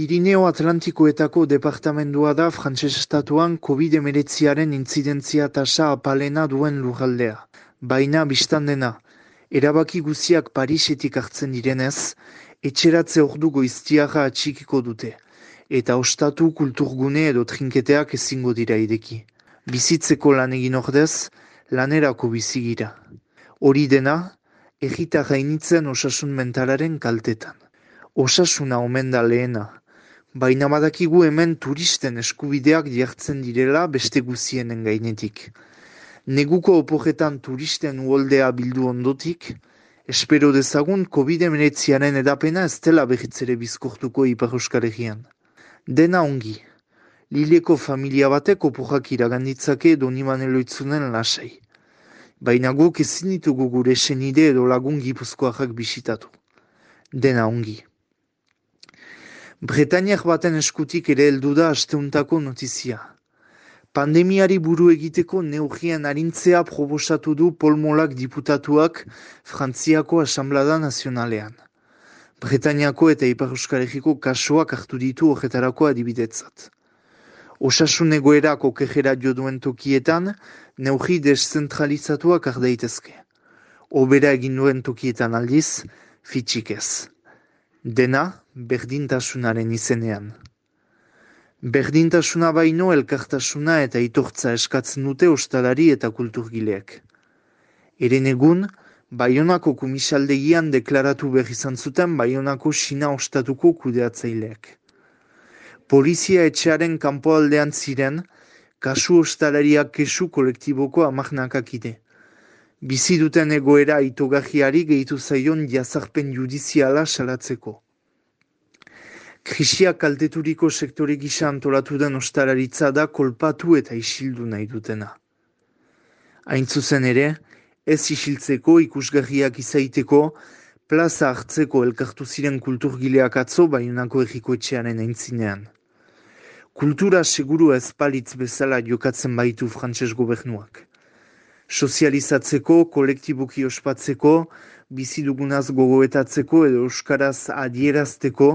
Pirineo Atlantikoetako departamendua da frantses estatuan COVID-19aren intzidentzia tasa apalena duen lurraldea. Baina biztan dena, erabaki guziak Parisetik hartzen direnez, etxeratze ordu goiztiaga atxikiko dute, eta ostatu kulturgune edo trinketeak ezingo dira ideki. Bizitzeko lan egin ordez, lanerako bizigira. Hori dena, egita gainitzen osasun mentalaren kaltetan. Osasuna omen da lehena, baina badakigu hemen turisten eskubideak jartzen direla beste guzienen gainetik. Neguko oporretan turisten uoldea bildu ondotik, espero dezagun COVID-19 edapena ez dela behitzere bizkortuko Ipar Euskal Dena ongi, Lileko familia batek oporrak iraganditzake doniman eloitzunen lasai. Baina guk ezin ditugu gure senide edo lagun gipuzkoak bisitatu. Dena ongi. Bretainiak baten eskutik ere heldu da asteuntako notizia. Pandemiari buru egiteko neugien arintzea probosatu du polmolak diputatuak Frantziako Asamblada Nazionalean. Bretainiako eta Ipar Euskal kasuak hartu ditu horretarako adibidetzat. Osasun egoerako kejera jo duen tokietan, neugi deszentralizatuak ardaitezke. Obera egin duen tokietan aldiz, fitxik ez. Dena, berdintasunaren izenean. Berdintasuna baino elkartasuna eta itortza eskatzen dute ostalari eta kulturgileak. Eren egun, Baionako kumisaldegian deklaratu behar izan zuten Baionako sina ostatuko kudeatzaileak. Polizia etxearen kanpoaldean ziren, kasu ostalariak kesu kolektiboko amarnakakide. Bizi duten egoera itogahiari gehitu zaion jazarpen judiziala salatzeko. Krisiak kalteturiko sektore gisa antolatu den ostararitza da kolpatu eta isildu nahi dutena. Hain zuzen ere, ez isiltzeko ikusgarriak izaiteko, plaza hartzeko elkartu ziren kulturgileak atzo baionako egiko etxearen aintzinean. Kultura seguru ez palitz bezala jokatzen baitu frantses gobernuak sozializatzeko, kolektiboki ospatzeko, bizi dugunaz gogoetatzeko edo euskaraz adierazteko,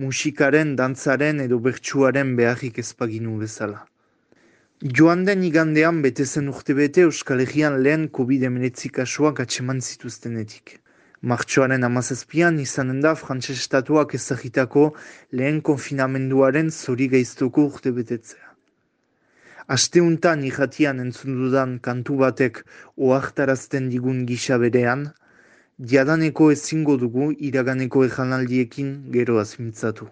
musikaren, dantzaren edo bertsuaren beharrik ezpaginu bezala. Joan den igandean betezen urte bete Euskal Herrian lehen COVID-19 kasuak atseman zituztenetik. Martxoaren amazazpian izanen da frantses estatuak ezagitako lehen konfinamenduaren zori gaiztoko urte. Asteuntan irratian entzun dudan kantu batek oartarazten digun gisa berean, diadaneko ezingo dugu iraganeko ejanaldiekin gero azmintzatu.